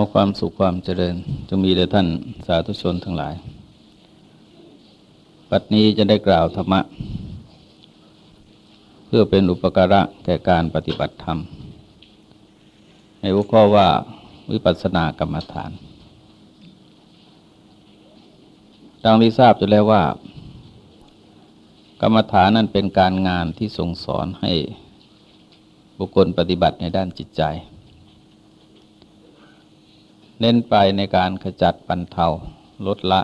อความสุขความเจริญจะมีแด่ท่านสาธุชนทั้งหลาย ปัดนี้จะได้กล่าวธรรมะ เพื่อเป็นอุปการะแก่การปฏิบัติธรรม ในหัวข้อว่าวิปัสสนากรรมฐานดังที่ทราบจะแล้วว่า กรรมฐานนั้นเป็นการงานที่ทรงสอนให้บุคคลปฏิบัติในด้านจิตใจ เน้นไปในการขจัดปันเทาลดละ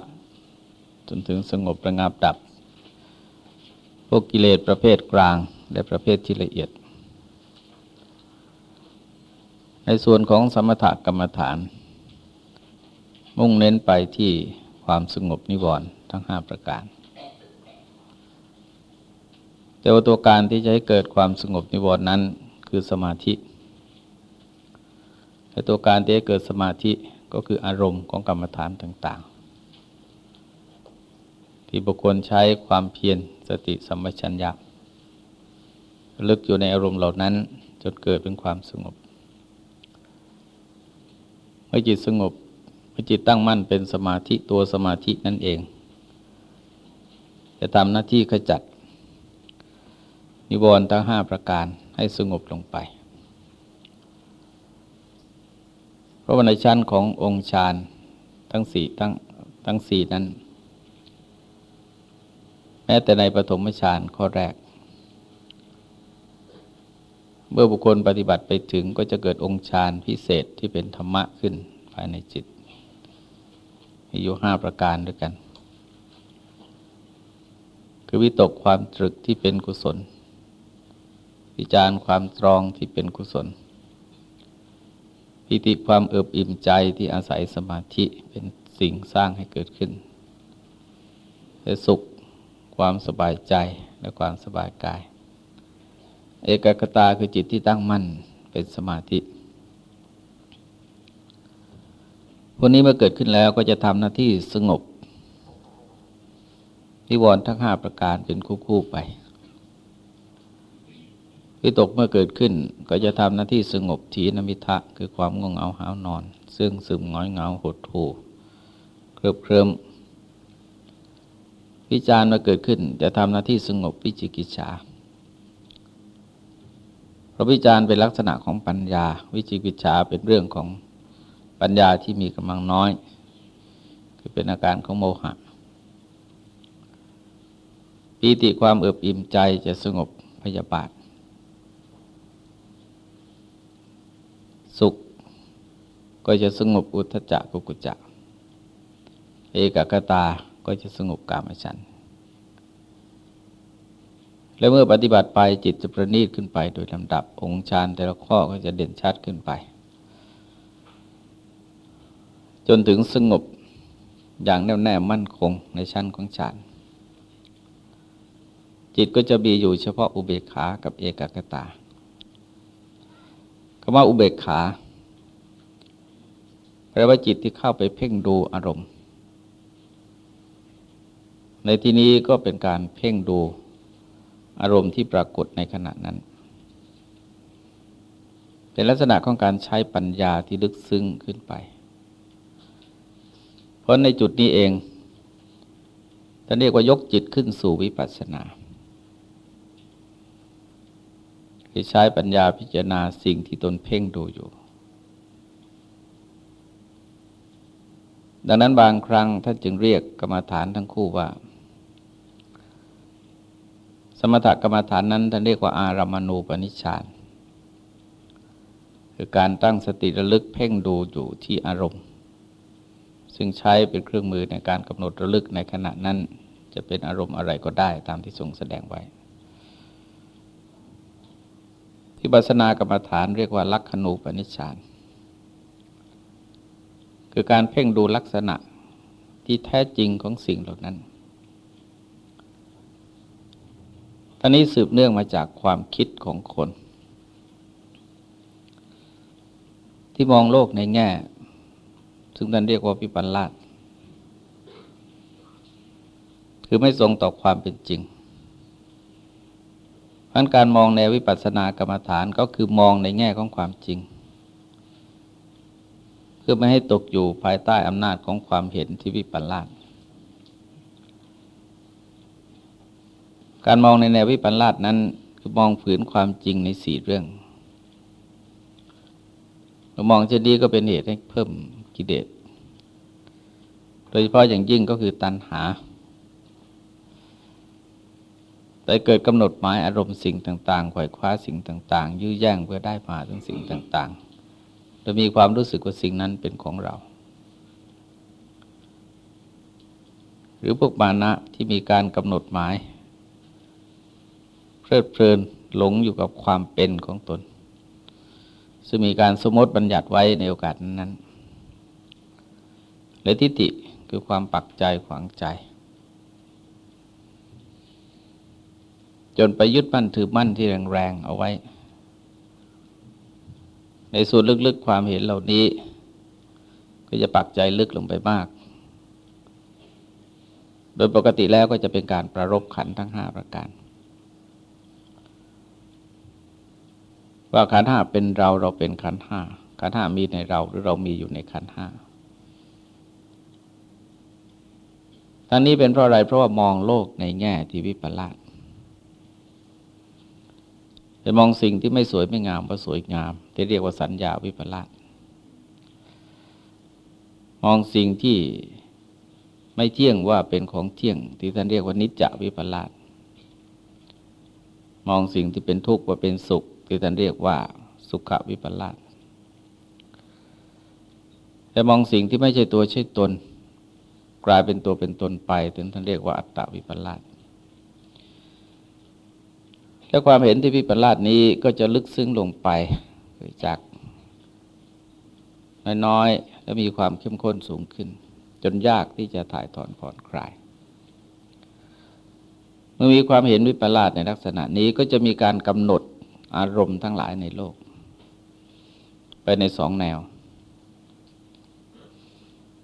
จนถึงสงบระงับดับ พวกกิเลสประเภทกลางและประเภทที่ละเอียด ในส่วนของสมถกรรมฐาน มุ่งเน้นไปที่ความสงบนิวรณ์ทั้งห้าประการ แต่ว่าตัวการที่จะให้เกิดความสงบนิวรณ์นั้นคือสมาธิ แต่ตัวการที่เกิดสมาธิก็คืออารมณ์ของกรรมฐานต่าง ๆ ที่บุคคลใช้ความเพียรสติสัมปชัญญะลึกอยู่ในอารมณ์เหล่านั้นจนเกิดเป็นความสงบ เมื่อจิตสงบเมื่อจิตตั้งมั่นเป็นสมาธิตัวสมาธินั่นเอง จะทำหน้าที่ขจัด นิวรณ์ทั้งห้าประการให้สงบลงไป เพราะว่าในชั้นขององค์ฌานทั้งสี่ทั้งทั้งสี่นั้น แม้แต่ในปฐมฌานข้อแรก เมื่อบุคคลปฏิบัติไปถึงก็จะเกิดองค์ฌานพิเศษที่เป็นธรรมะขึ้นภายในจิตมีอยู่ห้าประการด้วยกัน คือวิตกความตรึกที่เป็นกุศล วิจารความตรองที่เป็นกุศล ปิติความเอิบอิ่มใจที่อาศัยสมาธิเป็นสิ่งสร้างให้เกิดขึ้นและสุขความสบายใจและความสบายกาย เอกกตาคือจิตที่ตั้งมั่นเป็นสมาธิพวกนี้เมื่อเกิดขึ้นแล้วก็จะทำหน้าที่สงบนิวรณ์ทั้งห้าประการเป็นคู่ๆไป วิตกเมื่อเกิดขึ้นก็จะทำหน้าที่สงบทีนมิทะคือความง่วงเหงาหานอน ซึ่งซึมง้อยเหงาหดหู่เคลิบเคลิ้มวิจารณ์มาเกิดขึ้น จะทำหน้าที่สงบวิจิกิจฉาเพราะวิจารณ์เป็นลักษณะของปัญญา วิจิกิจฉาเป็นเรื่องของปัญญาที่มีกำลังน้อย คือเป็นอาการของโมหะปีติความเอิบอิ่มใจจะสงบพยาบาท สุขก็จะสงบอุทจักกุกุจักเอกกตาก็จะสงบกามฉัน และเมื่อปฏิบัติไปจิตจะประณีตขึ้นไป โดยลำดับองค์ฌานแต่ละข้อก็จะเด่นชัดขึ้นไป จนถึงสงบอย่างแน่วแน่มั่นคงในชั้นของฌานจิตก็จะมีอยู่เฉพาะอุเบกขากับเอกกตา คำว่าอุเบกขาแปลว่าจิตที่เข้าไปเพ่งดูอารมณ์ ในที่นี้ก็เป็นการเพ่งดูอารมณ์ที่ปรากฏในขณะนั้น เป็นลักษณะของการใช้ปัญญาที่ลึกซึ้งขึ้นไป เพราะในจุดนี้เองท่านเรียกว่ายกจิตขึ้นสู่วิปัสสนา คือใช้ปัญญาพิจารณาสิ่งที่ตนเพ่งดูอยู่ ดังนั้นบางครั้งท่านจึงเรียกกรรมฐานทั้งคู่ว่า สมถกรรมฐานนั้นท่านเรียกว่าอารามณูปนิชฌานคือการตั้งสติระลึกเพ่งดูอยู่ที่อารมณ์ ซึ่งใช้เป็นเครื่องมือในการกำหนดระลึกในขณะนั้น จะเป็นอารมณ์อะไรก็ได้ตามที่ทรงแสดงไว้ ที่ปัสนากรรมฐานเรียกว่าลักขณูปนิชฌาน คือการเพ่งดูลักษณะที่แท้จริงของสิ่งเหล่านั้นตอนนี้สืบเนื่องมาจากความคิดของคน ที่มองโลกในแง่ ซึ่งท่านเรียกว่าวิปัลลาสคือไม่ทรงต่อความเป็นจริง พันการมองในวิปัสสนากรรมฐานก็คือมองในแง่ของความจริงคพื่อไม่ให้ตกอยู่ภายใต้อำนาจของความเห็นที่วิปลาสการมองในแนววิปลาสนั้นคือมองฝืนความจริงในสี่เรื่องมองเช่นนี้ก็เป็นเหตุให้เพิ่มกิเลสโดยเฉพาะอย่างยิ่งก็คือตัณหา แต่เกิดกำหนดหมายอารมณ์สิ่งต่างๆไขว่คว้าสิ่งต่างๆ ยื้อแย่งเพื่อได้มาถึงสิ่งต่างๆโดยมีความรู้สึกว่าสิ่งนั้นเป็นของเรา หรือพวกมานะที่มีการกำหนดหมาย เพลิดเพลินหลงอยู่กับความเป็นของตน ซึ่งมีการสมมติบัญญัติไว้ในโอกาสนั้นและทิฏฐิคือความปักใจขวางใจ จนไปยึดมั่นถือมั่นที่แรงๆเอาไว้ ในส่วนลึกๆความเห็นเหล่านี้ ก็จะปักใจลึกลงไปมาก โดยปกติแล้วก็จะเป็นการประรบขันทั้งห้าประการ ว่าขันห้าเป็นเราเราเป็นขันห้าขันห้ามีในเราหรือเรามีอยู่ในขันห้าทั้งนี้เป็นเพราะอะไรเพราะว่ามองโลกในแง่ที่วิปลาส จะมองสิ่งที่ไม่สวยไม่งามว่าสวยงามที่เรียกว่าสัญญาวิปลาสมองสิ่งที่ไม่เที่ยงว่าเป็นของเที่ยง ที่ท่านเรียกว่านิจจวิปลาสมองสิ่งที่เป็นทุกข์ว่าเป็นสุข ที่ท่านเรียกว่าสุขวิปลาสแต่มองสิ่งที่ไม่ใช่ตัวใช่ตน กลายเป็นตัวเป็นตนไปถึงท่านเรียกว่าอัตตวิปลาส แล้วความเห็นที่พิปลาสนี้ก็จะลึกซึ้งลงไปจากน้อยๆแล้วมีความเข้มข้นสูงขึ้น จนยากที่จะถ่ายถอนผ่อนคลาย เมื่อมีความเห็นวิปลาสในลักษณะนี้ก็จะมีการกำหนดอารมณ์ทั้งหลายในโลก ไปในสองแนว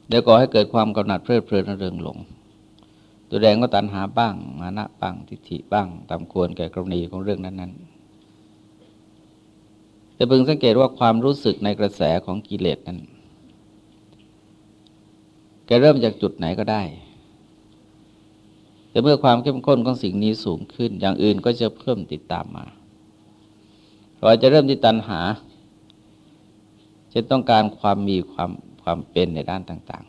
เดี๋ยวก่อให้เกิดความกำหนัดเพลิดเพลินเริงหลง ตัวแดงก็ตันหาบ้าง มานะบ้างทิฏฐิบ้าง ตามควรแก่กรณีของเรื่องนั้นๆจะพึงสังเกตว่าความรู้สึกในกระแสของกิเลสนั้น แกเริ่มจากจุดไหนก็ได้ แต่เมื่อความเข้มข้นของสิ่งนี้สูงขึ้น อย่างอื่นก็จะเพิ่มติดตามมา เราจะเริ่มที่ตัณหา จะต้องการความมีความความเป็นในด้านต่าง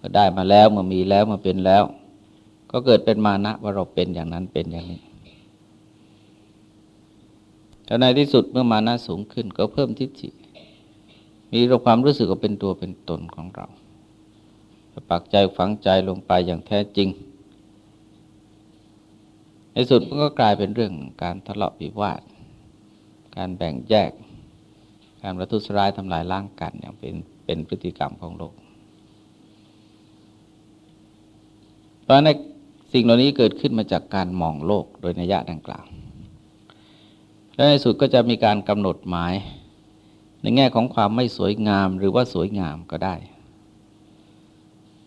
มื่อได้มาแล้วเมื่อมีแล้วเมื่อเป็นแล้ว ก็เกิดเป็นมานะว่าเราเป็นอย่างนั้นเป็นอย่างนี้แต่ในที่สุดเมื่อมานะสูงขึ้นก็เพิ่มทิฏฐิมีความรู้สึกว่าเป็นตัวเป็นตนของเราปักใจฝังใจลงไปอย่างแท้จริง ในสุดมันก็กลายเป็นเรื่องการทะเลาะวิวาท การแบ่งแยก การประทุษร้ายทำลายร่างกันอย่างเป็นเป็นพฤติกรรมของโลก ราะในสิ่งเหล่านี้เกิดขึ้นมาจากการมองโลกโดยนัยะดังกล่าว และในสุดก็จะมีการกำหนดหมาย ในแง่ของความไม่สวยงามหรือว่าสวยงามก็ได้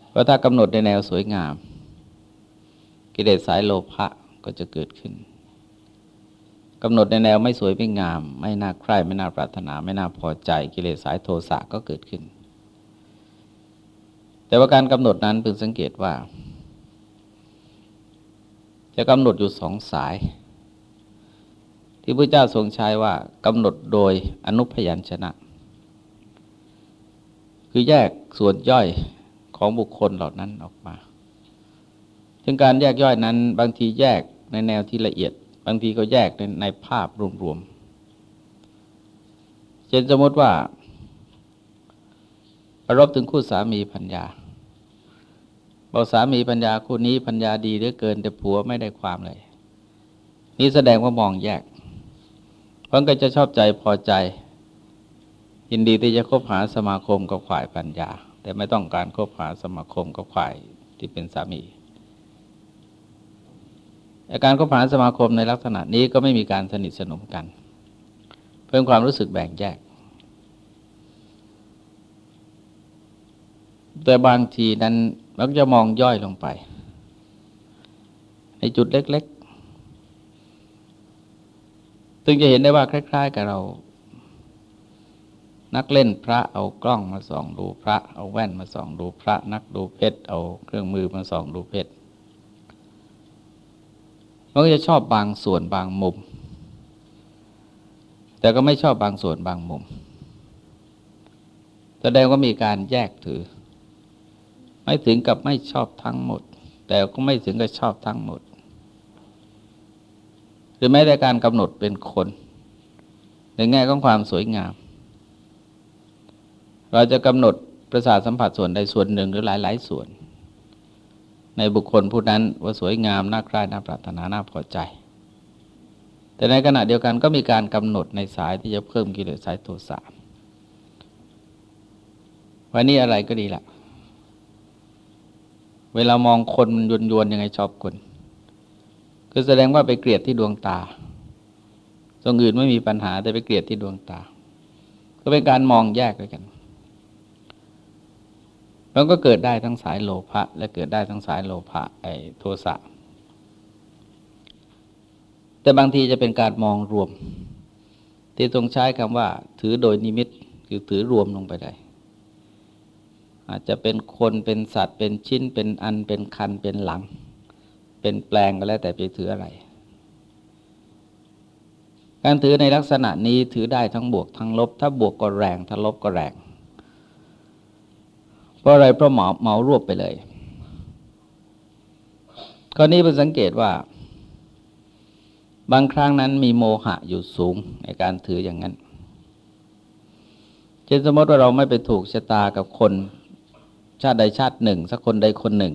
เพราะถ้ากำหนดในแนวสวยงาม กิเลสสายโลภะก็จะเกิดขึ้นกำหนดในแนวไม่สวยไม่งาม ไม่น่าใคร่ไม่น่าปรารถนา ไม่น่าพอใจ กิเลสสายโทสะก็เกิดขึ้น แต่ว่าการกำหนดนั้นพึงสังเกตว่า จะกำหนดอยู่สองสาย ที่พระเจ้าทรงใช้ว่ากำหนดโดยอนุพยัญชนะ คือแยกส่วนย่อยของบุคคลเหล่านั้นออกมาซึ่งการแยกย่อยนั้น บางทีแยกในแนวที่ละเอียด บางทีก็แยกในในภาพรวมๆเช่นสมมติว่า ประรบถึงคู่สามีพัญญา บอกสามีปัญญาคู่นี้ปัญญาดีเหลือเกินแต่ผัวไม่ได้ความเลย นี่แสดงว่ามองแยกเพราะก็จะชอบใจพอใจ ยินดีที่จะคบหาสมาคมกับฝ่ายปัญญา แต่ไม่ต้องการคบหาสมาคมกับฝ่ายที่เป็นสามีอาการคบหาสมาคมในลักษณะนี้ก็ไม่มีการสนิทสนมกัน เพิ่มความรู้สึกแบ่งแยก แต่บางทีนั้น มันจะมองย่อยลงไป ในจุดเล็กๆ ซึ่งจะเห็นได้ว่าคล้าย ๆ กับเรา นักเล่นพระเอากล้องมาส่องดูพระ เอาแว่นมาส่องดูพระ นักดูเพชรเอาเครื่องมือมาส่องดูเพชรมันก็จะชอบบางส่วนบางมุม แต่ก็ไม่ชอบบางส่วนบางมุม แสดงว่ามีการแยกถือ ไม่ถึงกับไม่ชอบทั้งหมด แต่ก็ไม่ถึงกับชอบทั้งหมด หรือแม้แต่การกำหนดเป็นคน ในแง่ของความสวยงาม เราจะกำหนดประสาทสัมผัสส่วนใดส่วนหนึ่งหรือหลาย ๆ ส่วน ในบุคคลผู้นั้นว่าสวยงามน่าใคร่น่าปรารถนาน่าพอใจ แต่ในขณะเดียวกันก็มีการกำหนดในสายที่จะเพิ่มกิเลสสายโทสะวันนี้อะไรก็ดีละ เวลามองคนมันยวนยวนยังไงชอบคนคือแสดงว่าไปเกลียดที่ดวงตาตรงอื่นไม่มีปัญหาแต่ไปเกลียดที่ดวงตา ก็เป็นการมองแยกกันมันก็เกิดได้ทั้งสายโลภะและเกิดได้ทั้งสายโลภะไอ้โทสะแต่บางทีจะเป็นการมองรวม ที่ตรงใช้คำว่า ถือโดยนิมิตคือถือรวมลงไปได้ อาจจะเป็นคนเป็นสัตว์เป็นชิ้นเป็นอันเป็นคันเป็นหลัง เป็นแปลงก็แล้วแต่ไปถืออะไร การถือในลักษณะนี้ถือได้ทั้งบวกทั้งลบ ถ้าบวกก็แรงถ้าลบก็แรง เพราะอะไรเพราะเหมาเหมารวบไปเลยกรณีเป็นสังเกตว่า บางครั้งนั้นมีโมหะอยู่สูงในการถืออย่างนั้นเช่นสมมติว่าเราไม่ไปถูกชะตากับคน ชาติใดชาติหนึ่ง สักคนใดคนหนึ่ง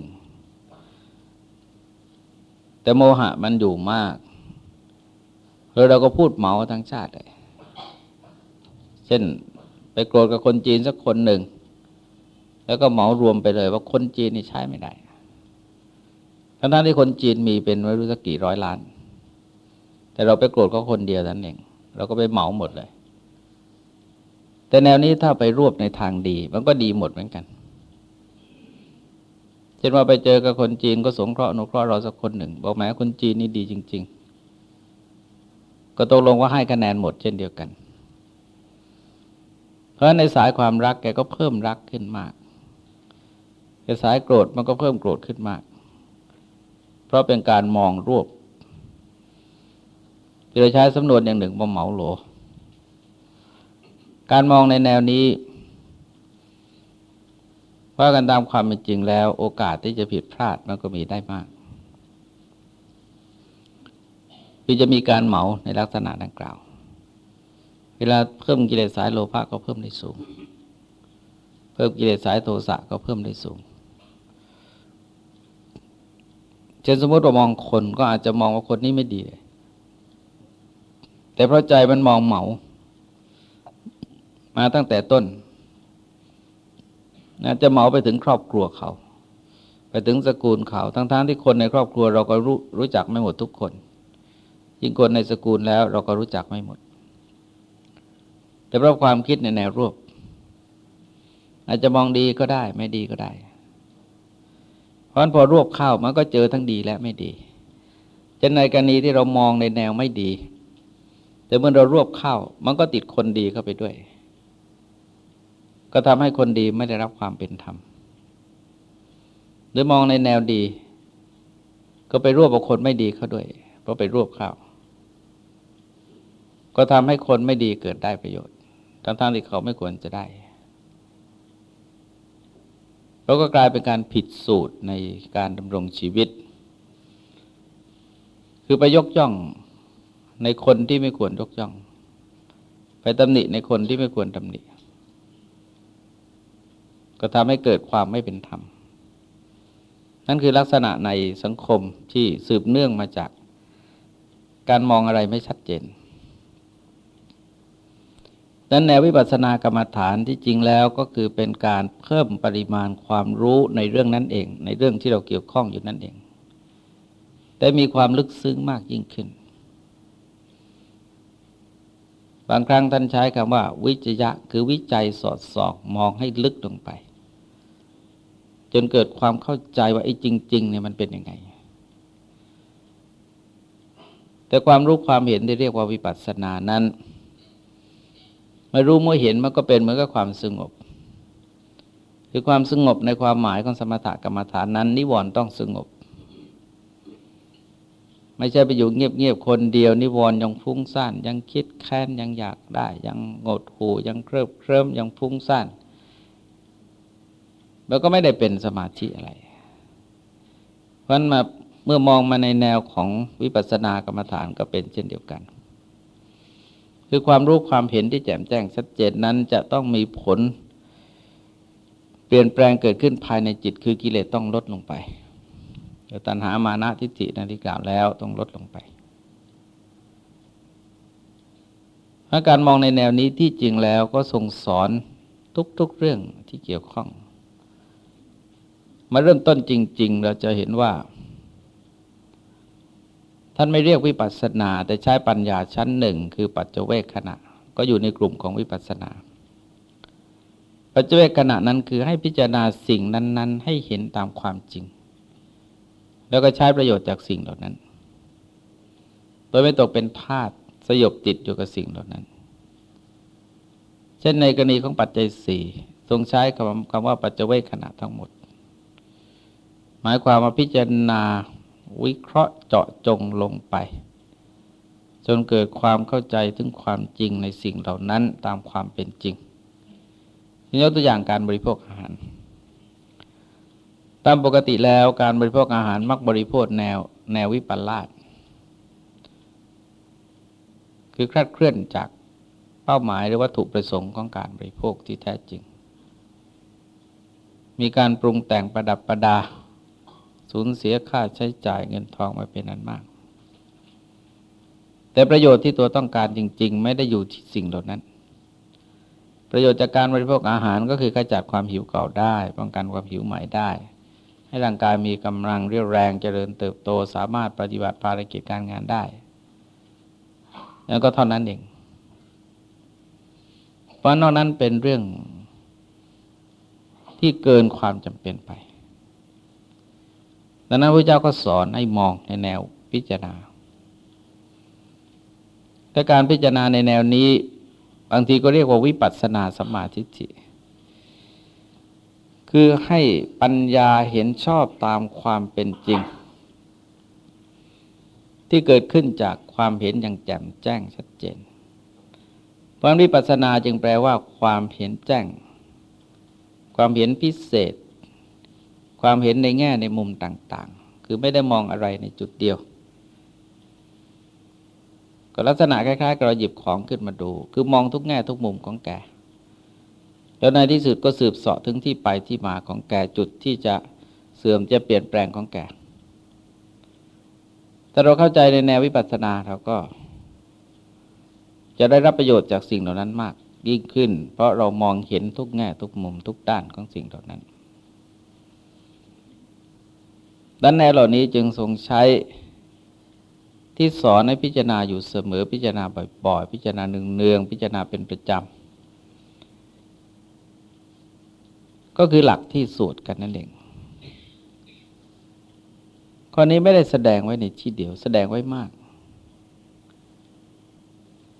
แต่โมหะมันอยู่มากเลยเราก็พูดเหมาทั้งชาติเลยเช่นไปโกรธกับคนจีนสักคนหนึ่ง แล้วก็เหมารวมไปเลย ว่าคนจีนนี่ใช้ไม่ได้ทั้งที่คนจีนมีเป็นไม่รู้สักกี่ร้อยล้าน แต่เราไปโกรธเขาคนเดียวนั่นเอง เราก็ไปเหมาหมดเลย แต่แนวนี้ถ้าไปรวบในทางดี มันก็ดีหมดเหมือนกัน เช่นว่าไปเจอกับคนจีนก็สงเคราะห์นุเคราะห์เราสักคนหนึ่ง บอกแม้คนจีนนี่ดีจริง ๆ ก็ตกลงว่าให้คะแนนหมดเช่นเดียวกัน เพราะในสายความรักแกก็เพิ่มรักขึ้นมากในสายโกรธมันก็เพิ่มโกรธขึ้นมาก เพราะเป็นการมองรวบเราใช้สำนวนอย่างหนึ่งว่าเหมาโหล การมองในแนวนี้ ว่ากันตามความเป็นจริงแล้ว โอกาสที่จะผิดพลาดมันก็มีได้มากคือจะมีการเหมาในลักษณะดังกล่าว เวลาเพิ่มกิเลสสายโลภะก็เพิ่มได้สูง เพิ่มกิเลสสายโทสะก็เพิ่มได้สูงเช่นสมมติว่ามองคนก็อาจจะมองว่าคนนี้ไม่ดีเลยแต่เพราะใจมันมองเหมา มาตั้งแต่ต้น นะจะเหมาไปถึงครอบครัวเขา ไปถึงสกุลเขา ทั้งๆทที่คนในครอบครัวเราก็รู้รู้จักไม่หมดทุกคน ยิ่งคนในสกุลแล้วเราก็รู้จักไม่หมด แต่เพราะความคิดในแนวรวบ อาจจะมองดีก็ได้ ไม่ดีก็ได้ เพราะฉะนั้นพอรวบเข้ามันก็เจอทั้งดีและไม่ดีจะในกรณีที่เรามองในแนวไม่ดี แต่เมื่อเรารวบเข้า มันก็ติดคนดีเข้าไปด้วย ก็ทำให้คนดีไม่ได้รับความเป็นธรรม หรือมองในแนวดี ก็ไปรวบกับคนไม่ดีเขาด้วย เพราะไปรวบเข้าก็ทำให้คนไม่ดีเกิดได้ประโยชน์ ทั้งๆที่เขาไม่ควรจะได้เราก็กลายเป็นการผิดสูตรในการดำรงชีวิต คือไปยกย่องในคนที่ไม่ควรยกย่อง ไปตำหนิในคนที่ไม่ควรตำหนิ ก็ทำให้เกิดความไม่เป็นธรรม นั่นคือลักษณะในสังคมที่สืบเนื่องมาจากการมองอะไรไม่ชัดเจนดังนั้นแนววิปัสสนากรรมฐานที่จริงแล้วก็คือเป็นการเพิ่มปริมาณความรู้ในเรื่องนั้นเอง ในเรื่องที่เราเกี่ยวข้องอยู่นั่นเอง แต่มีความลึกซึ้งมากยิ่งขึ้น บางครั้งท่านใช้คำว่า วิจยะคือวิจัยสอดส่องมองให้ลึกลงไป จนเกิดความเข้าใจว่าไอ้จริงๆเนี่ยมันเป็นยังไง แต่ความรู้ความเห็นที่เรียกว่าวิปัสสนานั้นไม่รู้ไม่เห็นมันก็เป็นเหมือนกับความสงบ คือความสงบในความหมายของสมถกรรมฐานนั้น นิวรณ์ต้องสงบ ไม่ใช่ไปอยู่เงียบๆคนเดียว นิวรณ์ยังฟุ้งซ่านยังคิดแค้นยังอยากได้ ยังงดหูยังเคริบเคลิ้มยังฟุ้งซ่าน แล้วก็ไม่ได้เป็นสมาธิอะไร เพราะนั้นมาเมื่อมองมาในแนวของวิปัสสนากรรมฐานก็เป็นเช่นเดียวกัน คือความรู้ความเห็นที่แจ่มแจ้งชัดเจนนั้นจะต้องมีผล เปลี่ยนแปลงเกิดขึ้นภายในจิต คือกิเลสต้องลดลงไปเดี๋ยวตัณหามานะทิฏฐินันที่กล่าวแล้วต้องลดลงไปาการมองในแนวนี้ที่จริงแล้วก็ทรงสอนทุกๆเรื่องที่เกี่ยวข้อง มาเริ่มต้นจริง ๆ เราจะเห็นว่า ท่านไม่เรียกวิปัสสนา แต่ใช้ปัญญาชั้นหนึ่ง คือปัจเจเวกขณะ ก็อยู่ในกลุ่มของวิปัสสนา ปัจเจเวกขณะนั้นคือให้พิจารณาสิ่งนั้น ๆ ให้เห็นตามความจริง แล้วก็ใช้ประโยชน์จากสิ่งเหล่านั้น โดยไม่ตกเป็นทาตสยบติดอยู่กับสิ่งเหล่านั้น เช่นในกรณีของปัจจัยสี่ทรงใช้คำคำว่าปัจเจเวกขณะทั้งหมด หมายความว่าพิจารณาวิเคราะห์เจาะจงลงไป จนเกิดความเข้าใจถึงความจริงในสิ่งเหล่านั้นตามความเป็นจริงยกตัวอย่างการบริโภคอาหาร ตามปกติแล้วการบริโภคอาหารมักบริโภคแนวแนววิปลาสคือคลาดเคลื่อนจากเป้าหมายหรือวัตถุประสงค์ของการบริโภคที่แท้จริง มีการปรุงแต่งประดับประดา สูญเสียค่าใช้จ่ายเงินทองมาเป็นอันมาก แต่ประโยชน์ที่ตัวต้องการจริง ๆ ไม่ได้อยู่ที่สิ่งเหล่านั้น ประโยชน์จากการบริโภคอาหารก็คือขจัดความหิวเก่าได้ป้องกันความหิวใหม่ได้ ให้ร่างกายมีกำลังเรียวแรงเจริญเติบโตสามารถปฏิบัติภารกิจการงานได้ แล้วก็เท่านั้นเองเพราะนอกนั้นเป็นเรื่องที่เกินความจำเป็นไป ดังนั้นพระเจ้าก็สอนให้มองในแนวพิจารณาแต่การพิจารณาในแนวนี้ บางทีก็เรียกว่าวิปัสสนาสมาธิิคือให้ปัญญาเห็นชอบตามความเป็นจริง ที่เกิดขึ้นจากความเห็นอย่างแจ่มแจ้งชัดเจนเพราะวิปัสสนาจึงแปลว่า ความเห็นแจ้ง ความเห็นพิเศษ ความเห็นในแง่ในมุมต่างๆ คือไม่ได้มองอะไรในจุดเดียว ก็ลักษณะคล้ายๆกับเราหยิบของขึ้นมาดู คือมองทุกแง่ทุกมุมของแก แล้วในที่สุดก็สืบเสาะถึงที่ไปที่มาของแกจุดที่จะเสื่อมจะเปลี่ยนแปลงของแกถ้าเราเข้าใจในแนววิปัสสนาเราก็ จะได้รับประโยชน์จากสิ่งเหล่านั้นมากยิ่งขึ้น เพราะเรามองเห็นทุกแง่ทุกมุมทุกด้านของสิ่งเหล่านั้น ดังแนวเหล่านี้จึงทรงใช้ที่สอนให้พิจารณาอยู่เสมอพิจารณาบ่อยๆ พิจารณาเนืองๆพิจารณาเป็นประจำก็คือหลักที่สูตรกันนั่นเองข้อนี้ไม่ได้แสดงไว้ในที่เดียว แสดงไว้มาก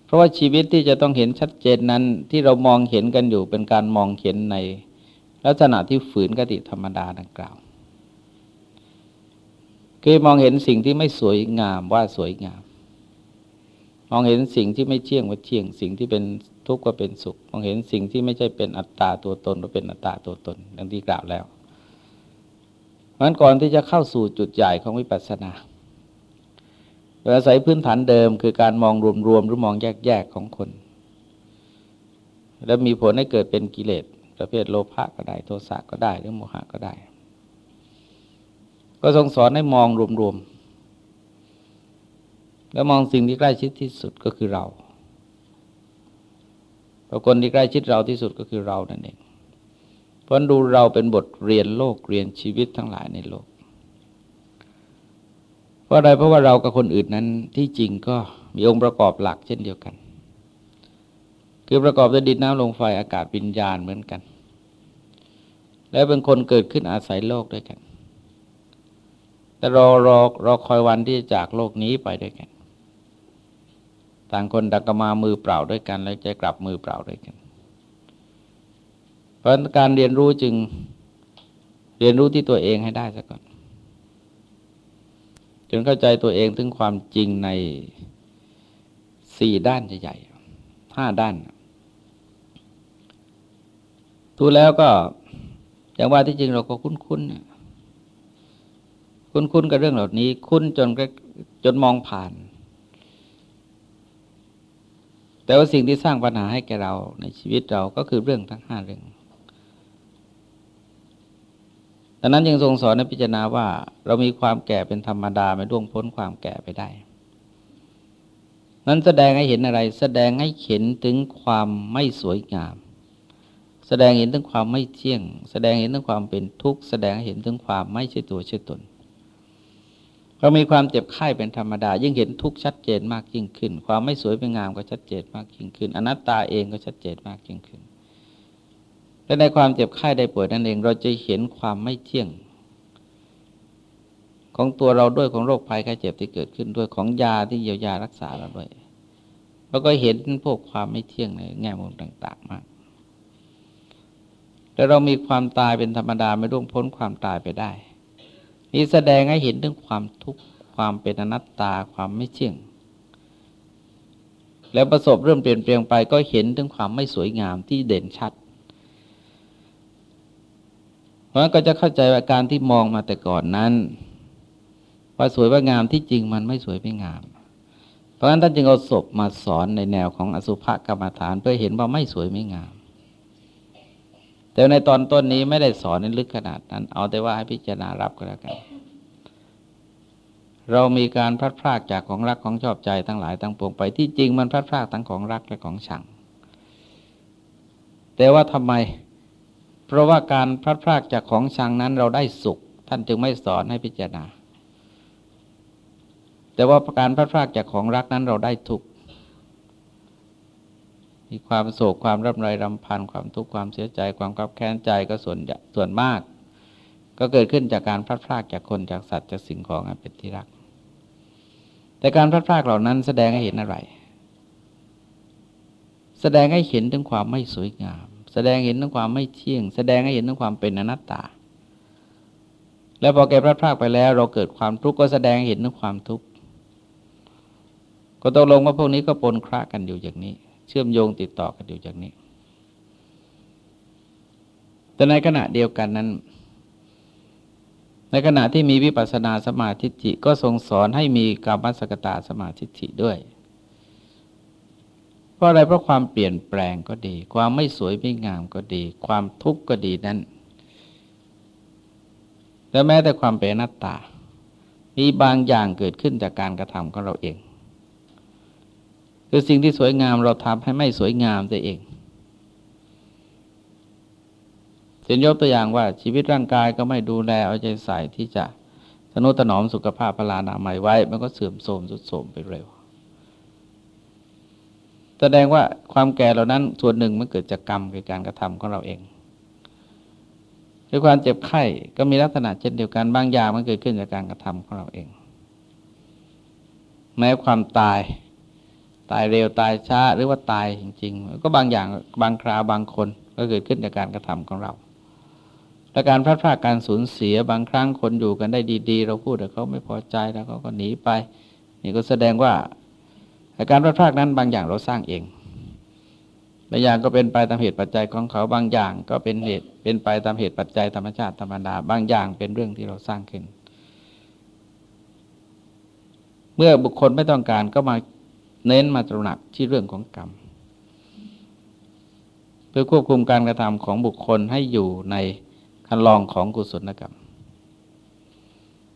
เพราะว่าชีวิตที่จะต้องเห็นชัดเจนนั้นที่เรามองเห็นกันอยู่เป็นการมองเห็นในลักษณะที่ฝืนกติธรรมดาดังกล่าว คือมองเห็นสิ่งที่ไม่สวยงามว่าสวยงาม มองเห็นสิ่งที่ไม่เที่ยงว่าเที่ยง สิ่งที่เป็นทุกข์ว่าเป็นสุข มองเห็นสิ่งที่ไม่ใช่เป็นอัตตาตัวตนว่าเป็นอัตตาตัวตนดังที่กล่าวแล้วเพราะนั้นก่อนที่จะเข้าสู่จุดใหญ่ของวิปัสสนาโดยอาศัยพื้นฐานเดิมคือการมองรวมๆหรือมองแยกๆของคน แล้วมีผลให้เกิดเป็นกิเลสประเภทโลภะก็ได้ โทสะก็ได้หรือโมหะก็ได้ ก็ทรงสอนให้มองรวมๆ แล้วมองสิ่งที่ใกล้ชิดที่สุดก็คือเราเพราะคนที่ใกล้ชิดเราที่สุดก็คือเรานั่นเอง เพราะดูเราเป็นบทเรียนโลกเรียนชีวิตทั้งหลายในโลก เพราะอะไรเพราะว่าเรากับคนอื่นนั้นที่จริงก็มีองค์ประกอบหลักเช่นเดียวกัน คือประกอบด้วยดินน้ำลมไฟอากาศวิญญาณเหมือนกัน และเป็นคนเกิดขึ้นอาศัยโลกด้วยกัน แต่รอรอรอคอยวันที่จากโลกนี้ไปด้วยกัน ต่างคนต่างก็มามือเปล่าด้วยกัน แล้วจะกลับมือเปล่าด้วยกัน เพราะการเรียนรู้จึงเรียนรู้ที่ตัวเองให้ได้ซะก่อน จนเข้าใจตัวเองถึงความจริงในสี่ด้านใหญ่ๆห้าด้านทูแล้วก็อย่างว่าที่จริงเราก็คุ้นๆ คุ้นๆกับเรื่องเหล่านี้ คุ้นจนจนมองผ่าน แต่ว่าสิ่งที่สร้างปัญหาให้แกเราในชีวิตเราก็คือเรื่องทั้งห้าเรื่องดังนั้นยังทรงสอนในพิจารณาว่า เรามีความแก่เป็นธรรมดาไม่ล่วงพ้นความแก่ไปได้ นั้นแสดงให้เห็นอะไร แสดงให้เห็นถึงความไม่สวยงาม แสดงเห็นถึงความไม่เที่ยง แสดงเห็นถึงความเป็นทุกข์ แสดงเห็นถึงความไม่ใช่ตัวใช่ตน เรามีความเจ็บไข้เป็นธรรมดา ยิ่งเห็นทุกข์ชัดเจนมากยิ่งขึ้น ความไม่สวยเป็นงามก็ชัดเจนมากยิ่งขึ้น อนัตตาเองก็ชัดเจนมากยิ่งขึ้นและในความเจ็บไข้ได้ป่วยนั่นเอง เราจะเห็นความไม่เที่ยง ของตัวเราด้วยของโรคภัยไข้เจ็บที่เกิดขึ้นด้วยของยาที่เยียวยารักษาเราด้วยเราก็เห็นพวกความไม่เที่ยงในแง่มุมต่าง ๆ มาก แต่เรามีความตายเป็นธรรมดาไม่ร่วงพ้นความตายไปได้ นี่แสดงให้เห็นถึงความทุกข์ความเป็นอนัตตาความไม่เที่ยง แล้วประสบเริ่มเปลี่ยนแปลงไปก็เห็นถึงความไม่สวยงามที่เด่นชัด เพราะนั้นก็จะเข้าใจว่าการที่มองมาแต่ก่อนนั้นว่าสวยว่างามที่จริงมันไม่สวยไม่งาม เพราะฉะนั้นท่านจึงเอาศพมาสอนในแนวของอสุภกรรมฐานเพื่อเห็นว่าไม่สวยไม่งาม แต่ในตอนต้นนี้ไม่ได้สอนในลึกขนาดนั้น เอาแต่ว่าให้พิจารณารับก็แล้วกัน เรามีการพลัดพรากจากของรักของชอบใจทั้งหลายทั้งปวงไปที่จริงมันพลัดพรากทั้งของรักและของชัง แต่ว่าทำไม เพราะว่าการพลัดพรากจากของชังนั้นเราได้สุข ท่านจึงไม่สอนให้พิจารณา แต่ว่าการพลัดพรากจากของรักนั้นเราได้ทุกข์ มีความโศกความร่ำไรรำพันความทุกข์ความเสียใจ ความกับแค้นใจก็ส่วนส่วนมาก ก็เกิดขึ้นจากการพลัดพรากจากคนจากสัตว์จากสิ่งของอันเป็นที่รัก แต่การพลัดพรากเหล่านั้นแสดงให้เห็นอะไร แสดงให้เห็นถึงความไม่สวยงาม แสดงเห็นถึงความไม่เที่ยง แสดงให้เห็นถึงความเป็นอนัตตา แล้วพอแกพลาดพลาดไปแล้ว เราเกิดความทุกข์ก็แสดงเห็นถึงความทุกข์ก็ตกลงว่าพวกนี้ก็ปนคระกันอยู่อย่างนี้ เชื่อมโยงติดต่อกันอยู่อย่างนี้ แต่ในขณะเดียวกันนั้น ในขณะที่มีวิปัสสนาสมาธิจิก็ทรงสอนให้มีกรรมสกตาสมาธิจิด้วย เพราะอะไรเพราะความเปลี่ยนแปลงก็ดี ความไม่สวยไม่งามก็ดี ความทุกข์ก็ดีนั้นและแม้แต่ความเป็นนัตตา มีบางอย่างเกิดขึ้นจากการกระทำของเราเอง คือสิ่งที่สวยงามเราทำให้ไม่สวยงามตัวเองเช่นยกตัวอย่างว่าชีวิตร่างกายก็ไม่ดูแลเอาใจใส่ที่จะสนุถนอมสุขภาพพลานามัยไว้ มันก็เสื่อมโทรมสุดโทรมไปเร็ว แสดงว่าความแก่เหล่านั้นส่วนหนึ่งมันเกิดจากกรรมคือการกระทำของเราเองด้วยความเจ็บไข้ก็มีลักษณะเช่นเดียวกันบางอย่างมันเกิดขึ้นจากการกระทำของเราเอง แม้ความตาย ตายเร็วตายช้าหรือว่าตายจริง ๆ ก็บางอย่างบางคราวบางคนก็เกิดขึ้นจากการกระทำของเราและการพลาดพลาดการสูญเสียบางครั้งคนอยู่กันได้ดี ๆ เราพูดแต่เขาไม่พอใจแล้วเขาก็หนีไป นี่ก็แสดงว่าการพลาดพลาดนั้นบางอย่างเราสร้างเองบางอย่างก็เป็นไปตามเหตุปัจจัยของเขาบางอย่างก็เป็นเหตุเป็นไปตามเหตุปัจจัยธรรมชาติธรรมดาบางอย่างเป็นเรื่องที่เราสร้างขึ้น เมื่อบุคคลไม่ต้องการก็มา เน้นมาตระหนักที่เรื่องของกรรม เพื่อควบคุมการกระทำของบุคคลให้อยู่ในคันลองของกุศลกรรม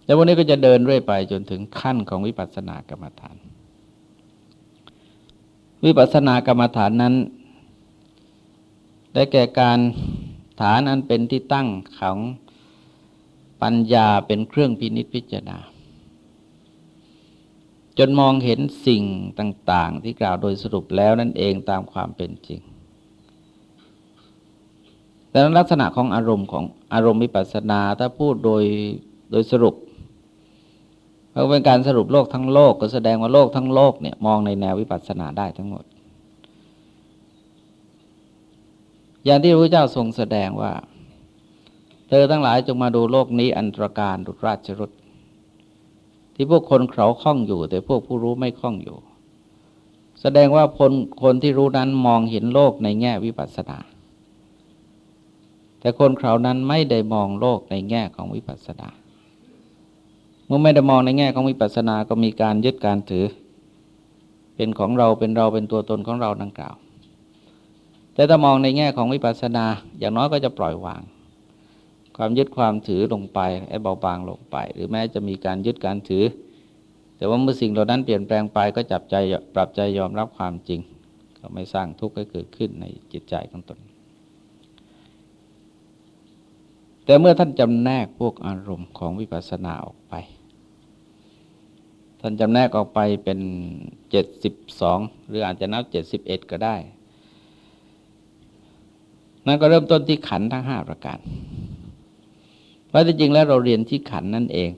แล้ววันนี้ก็จะเดินเรื่อยไปจนถึงขั้นของวิปัสสนากรรมฐาน วิปัสสนากรรมฐานนั้น ได้แก่การฐานอันเป็นที่ตั้งของปัญญาเป็นเครื่องพินิจพิจารณา จนมองเห็นสิ่งต่าง ๆ ที่กล่าวโดยสรุปแล้วนั่นเองตามความเป็นจริงแต่ลักษณะของอารมณ์ของอารมณ์วิปัสสนาถ้าพูดโดยโดยสรุปเพราะเป็นการสรุปโลกทั้งโลกก็แสดงว่าโลกทั้งโลกเนี่ยมองในแนววิปัสสนาได้ทั้งหมด อย่างที่พระเจ้าทรงแสดงว่า เธอทั้งหลายจงมาดูโลกนี้อันตรการดุราชรุษ ที่พวกคนเขาคล่องอยู่ แต่พวกผู้รู้ไม่คล่องอยู่ แสดงว่าคนคนที่รู้นั้นมองเห็นโลกในแง่วิปัสสนา แต่คนเขานั้นไม่ได้มองโลกในแง่ของวิปัสสนาเมื่อไม่ได้มองในแง่ของวิปัสสนาก็มีการยึดการถือ เป็นของเราเป็นเราเป็นตัวตนของเราดังกล่าว แต่ถ้ามองในแง่ของวิปัสสนา อย่างน้อยก็จะปล่อยวาง ความยึดความถือลงไปไอ้เบาบางลงไป หรือแม้จะมีการยึดการถือ แต่ว่าเมื่อสิ่งเหล่านั้นเปลี่ยนแปลงไปก็จับใจปรับใจยอมรับความจริง ก็ไม่สร้างทุกข์ให้เกิดขึ้นในจิตใจของตน แต่เมื่อท่านจำแนกพวกอารมณ์ของวิปัสสนาออกไป ท่านจำแนกออกไปเป็นเจ็ดสิบสองหรืออาจจะนับเจ็ดสิบเอ็ดก็ได้ นั่นก็เริ่มต้นที่ขันทั้งห้าประการ เพราะที่จริงแล้วเราเรียนที่ขันนั่นเอง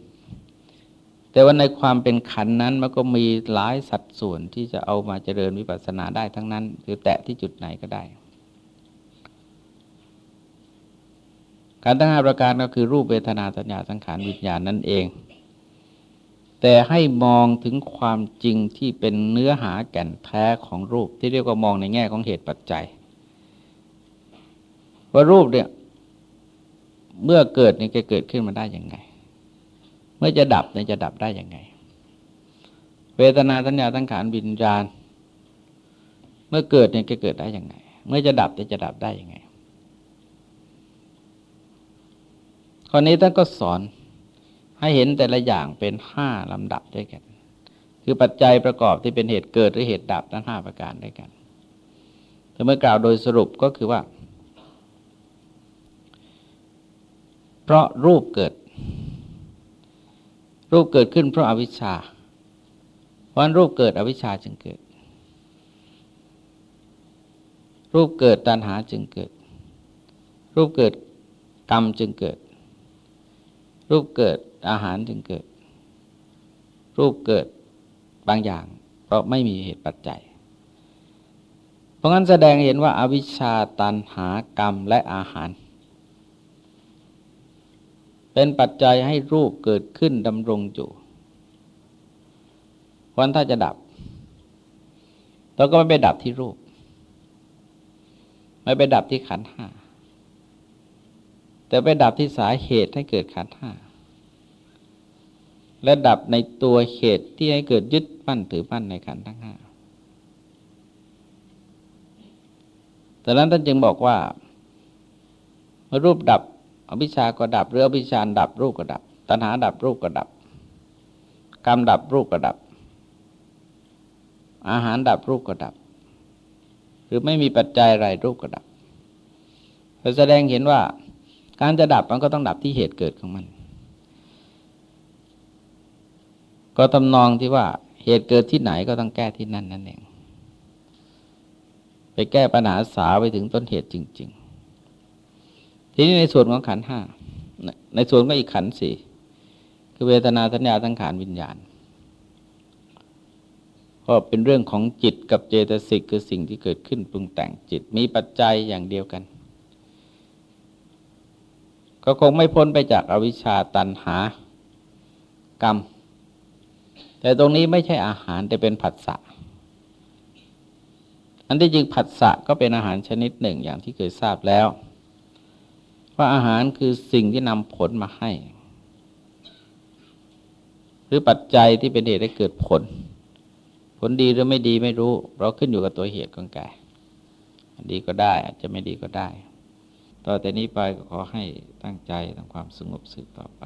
แต่ว่าในความเป็นขันนั้นมันก็มีหลายสัดส่วนที่จะเอามาเจริญวิปัสสนาได้ทั้งนั้น คือแตะที่จุดไหนก็ได้การทั้งห้าประการก็คือรูปเวทนาสัญญาสังขารวิญญาณนั่นเอง แต่ให้มองถึงความจริงที่เป็นเนื้อหาแก่นแท้ของรูปที่เรียกว่ามองในแง่ของเหตุปัจจัย ว่ารูปเนี่ย เมื่อเกิดเนี่ยจะเกิดขึ้นมาได้ยังไง เมื่อจะดับเนี่ยจะดับได้ยังไง เวทนาสัญญาสังขารวิญญาณเมื่อเกิดเนี่ยจะเกิดได้ยังไง เมื่อจะดับเนี่ยจะดับได้ยังไงข้อนี้ท่านก็สอนให้เห็นแต่ละอย่างเป็นห้าลำดับด้วยกัน คือปัจจัยประกอบที่เป็นเหตุเกิดหรือเหตุดับทั้งห้าประการด้วยกันแต่เมื่อกล่าวโดยสรุปก็คือว่า เพราะรูปเกิด รูปเกิดขึ้นเพราะอาวิชชาเพราะรูปเกิดอวิชชาจึงเกิด รูปเกิดตัณหาจึงเกิด รูปเกิดกรรมจึงเกิด รูปเกิดอาหารจึงเกิด รูปเกิดบางอย่าง เพราะไม่มีเหตุปัจจัย เพราะงั้นแสดงเห็นว่าอาวิชชาตันหากรรมและอาหาร เป็นปัจจัยให้รูปเกิดขึ้นดำรงอยู่วันถ้าจะดับเราก็ไม่ไปดับที่รูป ไม่ไปดับที่ขันห้าแต่ไปดับที่สาเหตุให้เกิดขันห้าและดับในตัวเหตุที่ให้เกิดยึดมั่นถือมั่นในขันทั้งห้าแต่นั้นท่านจึงบอกว่ารูปดับ อภิชาก็ดับหรืออภิชาดับรูปก็ดับ ตัณหาดับรูปก็ดับ กรรมดับรูปก็ดับ อาหารดับรูปก็ดับ หรือไม่มีปัจจัยอะไรรูปก็ดับแสดงเห็นว่าการจะดับมันก็ต้องดับที่เหตุเกิดของมัน ก็ตำนองที่ว่าเหตุเกิดที่ไหนก็ต้องแก้ที่นั่นนั่นเอง ไปแก้ปัญหาสาไปถึงต้นเหตุจริง ๆ ทีนี้ในส่วนของขันห้าในส่วนก็อีกขันสี่คือเวทนาสัญญาสังขารวิญญาณก็เป็นเรื่องของจิตกับเจตสิกคือสิ่งที่เกิดขึ้นปรุงแต่งจิตมีปัจจัยอย่างเดียวกัน ก็คงไม่พ้นไปจากอวิชชาตันหากรรม แต่ตรงนี้ไม่ใช่อาหารแต่เป็นผัสสะอันที่จริงผัสสะก็เป็นอาหารชนิดหนึ่งอย่างที่เคยทราบแล้ว ว่าอาหารคือสิ่งที่นำผลมาให้ หรือปัจจัยที่เป็นเหตุให้เกิดผล ผลดีหรือไม่ดีไม่รู้ เราขึ้นอยู่กับตัวเหตุของแกดีก็ได้ อาจจะไม่ดีก็ได้ ต่อแต่นี้ไปก็ขอให้ตั้งใจทำความสงบสืบต่อไป